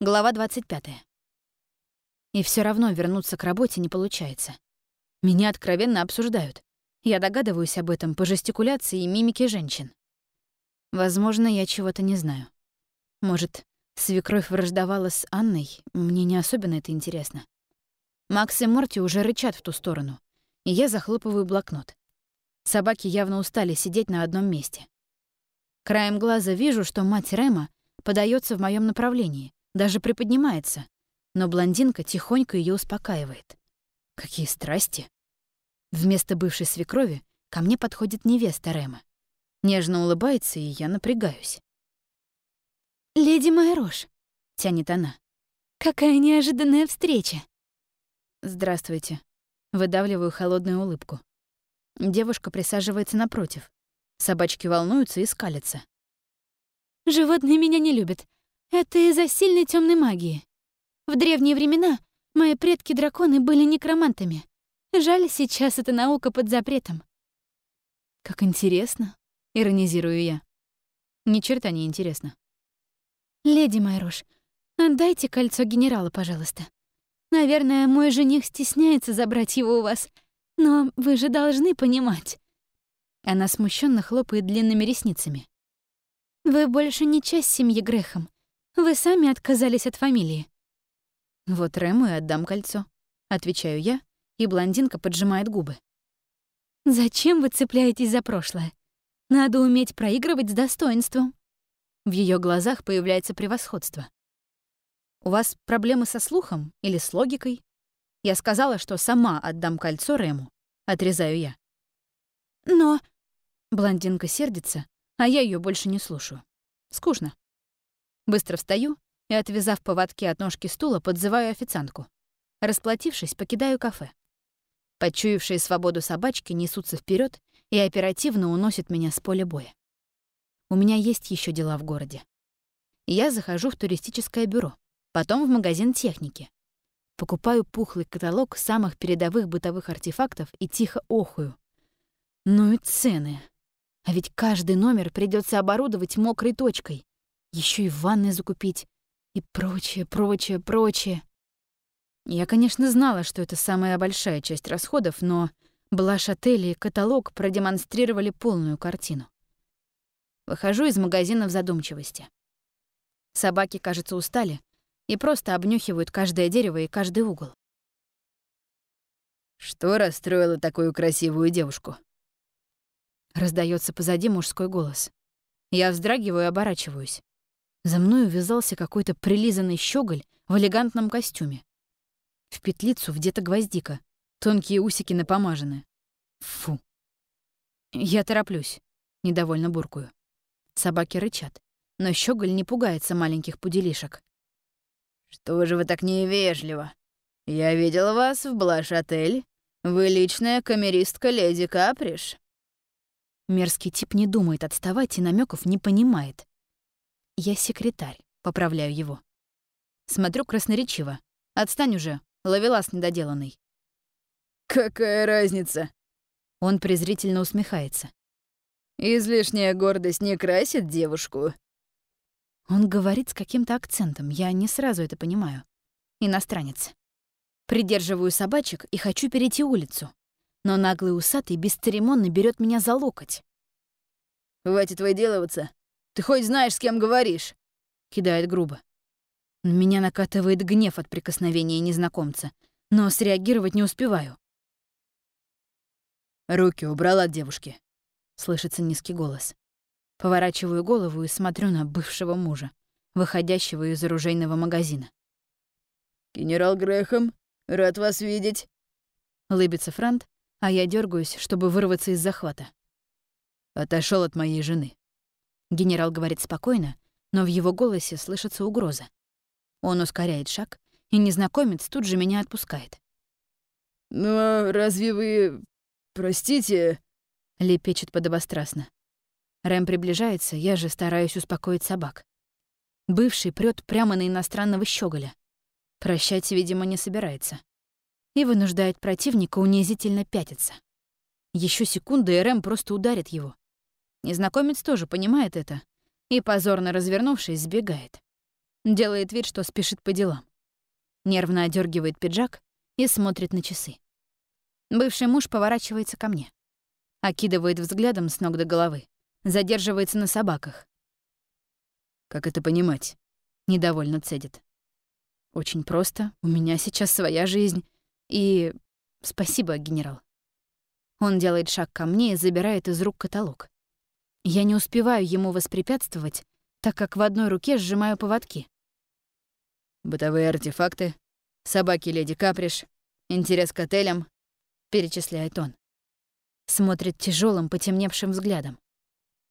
Глава 25. И все равно вернуться к работе не получается. Меня откровенно обсуждают. Я догадываюсь об этом по жестикуляции и мимике женщин. Возможно, я чего-то не знаю. Может, свекровь враждовала с Анной? Мне не особенно это интересно. Макс и Морти уже рычат в ту сторону, и я захлопываю блокнот. Собаки явно устали сидеть на одном месте. Краем глаза вижу, что мать Рема подается в моем направлении, даже приподнимается, но блондинка тихонько ее успокаивает. Какие страсти! Вместо бывшей свекрови ко мне подходит невеста Рема. Нежно улыбается, и я напрягаюсь. «Леди Майрош», — тянет она. «Какая неожиданная встреча!» «Здравствуйте». Выдавливаю холодную улыбку. Девушка присаживается напротив. Собачки волнуются и скалятся. «Животные меня не любят. Это из-за сильной темной магии. В древние времена мои предки-драконы были некромантами. Жаль, сейчас эта наука под запретом. Как интересно, иронизирую я. Ни черта не интересно. Леди Майрош, отдайте кольцо генерала, пожалуйста. Наверное, мой жених стесняется забрать его у вас, но вы же должны понимать. Она смущенно хлопает длинными ресницами. Вы больше не часть семьи Грехом. Вы сами отказались от фамилии». «Вот Рэму и отдам кольцо», — отвечаю я, и блондинка поджимает губы. «Зачем вы цепляетесь за прошлое? Надо уметь проигрывать с достоинством». В ее глазах появляется превосходство. «У вас проблемы со слухом или с логикой?» Я сказала, что сама отдам кольцо Рэму. Отрезаю я. «Но...» Блондинка сердится, а я ее больше не слушаю. Скучно. Быстро встаю и, отвязав поводки от ножки стула, подзываю официантку. Расплатившись, покидаю кафе. Почуявшие свободу собачки несутся вперед и оперативно уносят меня с поля боя. У меня есть еще дела в городе. Я захожу в туристическое бюро, потом в магазин техники. Покупаю пухлый каталог самых передовых бытовых артефактов и тихо охую. Ну и цены. А ведь каждый номер придется оборудовать мокрой точкой еще и ванны закупить и прочее, прочее, прочее. Я, конечно, знала, что это самая большая часть расходов, но Блаш-отель и каталог продемонстрировали полную картину. Выхожу из магазина в задумчивости. Собаки, кажется, устали и просто обнюхивают каждое дерево и каждый угол. «Что расстроило такую красивую девушку?» Раздается позади мужской голос. Я вздрагиваю и оборачиваюсь. За мною вязался какой-то прилизанный щеголь в элегантном костюме. В петлицу где-то гвоздика, тонкие усики напомажены. Фу. Я тороплюсь, недовольно буркую. Собаки рычат, но щеголь не пугается маленьких пуделишек. «Что же вы так невежливо? Я видел вас в Блаш-отель. Вы личная камеристка леди Каприш». Мерзкий тип не думает отставать и намеков не понимает. Я секретарь, поправляю его. Смотрю красноречиво. Отстань уже, ловелас недоделанный. «Какая разница?» Он презрительно усмехается. «Излишняя гордость не красит девушку». Он говорит с каким-то акцентом, я не сразу это понимаю. Иностранец. Придерживаю собачек и хочу перейти улицу. Но наглый усатый бесцеремонно берет меня за локоть. «Хватит выделываться. Ты хоть знаешь, с кем говоришь?» Кидает грубо. Меня накатывает гнев от прикосновения незнакомца, но среагировать не успеваю. «Руки убрала от девушки», — слышится низкий голос. Поворачиваю голову и смотрю на бывшего мужа, выходящего из оружейного магазина. «Генерал Грэхэм, рад вас видеть», — лыбится Франт, а я дергаюсь, чтобы вырваться из захвата. Отошел от моей жены. Генерал говорит спокойно, но в его голосе слышится угроза. Он ускоряет шаг, и незнакомец тут же меня отпускает. «Ну а разве вы... простите...» — лепечет подобострастно. Рэм приближается, я же стараюсь успокоить собак. Бывший прёт прямо на иностранного щеголя. Прощать, видимо, не собирается. И вынуждает противника унизительно пятиться. Еще секунда, и Рэм просто ударит его. Незнакомец тоже понимает это и, позорно развернувшись, сбегает. Делает вид, что спешит по делам. Нервно одергивает пиджак и смотрит на часы. Бывший муж поворачивается ко мне. Окидывает взглядом с ног до головы. Задерживается на собаках. «Как это понимать?» — недовольно цедит. «Очень просто. У меня сейчас своя жизнь. И... Спасибо, генерал». Он делает шаг ко мне и забирает из рук каталог. Я не успеваю ему воспрепятствовать, так как в одной руке сжимаю поводки. «Бытовые артефакты, собаки леди Каприш, интерес к отелям, — перечисляет он. Смотрит тяжелым, потемневшим взглядом.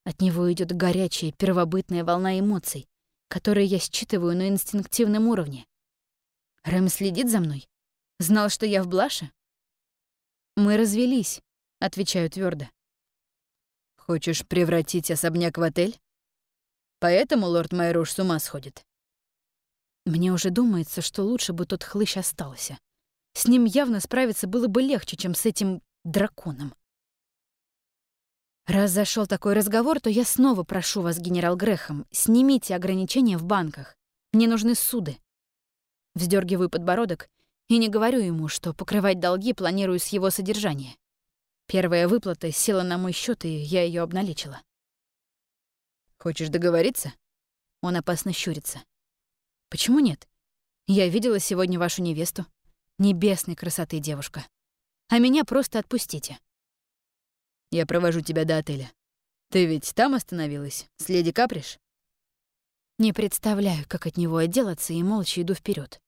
От него идет горячая, первобытная волна эмоций, которые я считываю на инстинктивном уровне. Рэм следит за мной? Знал, что я в блаше? Мы развелись, отвечаю твердо. Хочешь превратить особняк в отель? Поэтому лорд Майруш с ума сходит. Мне уже думается, что лучше бы тот хлыщ остался. С ним явно справиться было бы легче, чем с этим драконом. Раз зашел такой разговор, то я снова прошу вас, генерал Грехом, снимите ограничения в банках. Мне нужны суды. Вздергиваю подбородок и не говорю ему, что покрывать долги планирую с его содержания. Первая выплата села на мой счет, и я ее обналичила. «Хочешь договориться?» Он опасно щурится. «Почему нет? Я видела сегодня вашу невесту. Небесной красоты девушка. А меня просто отпустите. Я провожу тебя до отеля. Ты ведь там остановилась, с леди Каприш? Не представляю, как от него отделаться, и молча иду вперед.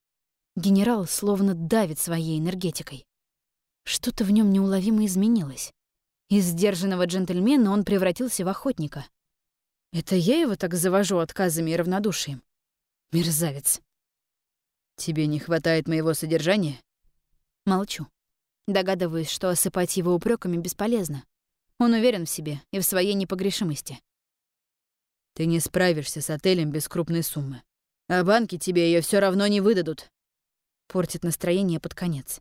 Генерал словно давит своей энергетикой. Что-то в нем неуловимо изменилось. Из сдержанного джентльмена он превратился в охотника. Это я его так завожу отказами и равнодушием. Мерзавец. «Тебе не хватает моего содержания?» Молчу. Догадываюсь, что осыпать его упреками бесполезно. Он уверен в себе и в своей непогрешимости. «Ты не справишься с отелем без крупной суммы. А банки тебе ее все равно не выдадут». Портит настроение под конец.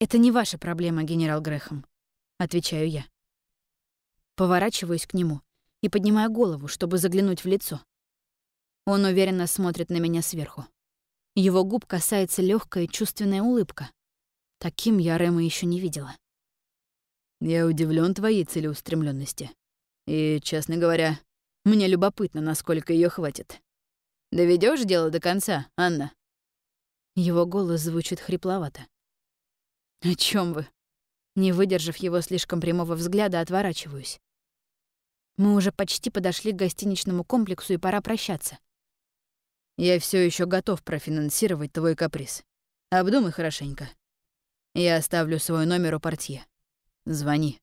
«Это не ваша проблема, генерал Грехом», — отвечаю я. Поворачиваюсь к нему и поднимаю голову, чтобы заглянуть в лицо. Он уверенно смотрит на меня сверху. Его губ касается легкая чувственная улыбка. Таким я Рэма еще не видела. Я удивлен твоей целеустремленности. И, честно говоря, мне любопытно, насколько ее хватит. Доведешь дело до конца, Анна? Его голос звучит хрипловато. О чем вы? Не выдержав его слишком прямого взгляда, отворачиваюсь. Мы уже почти подошли к гостиничному комплексу, и пора прощаться. Я все еще готов профинансировать твой каприз. Обдумай хорошенько. Я оставлю свой номер у портье. Звони.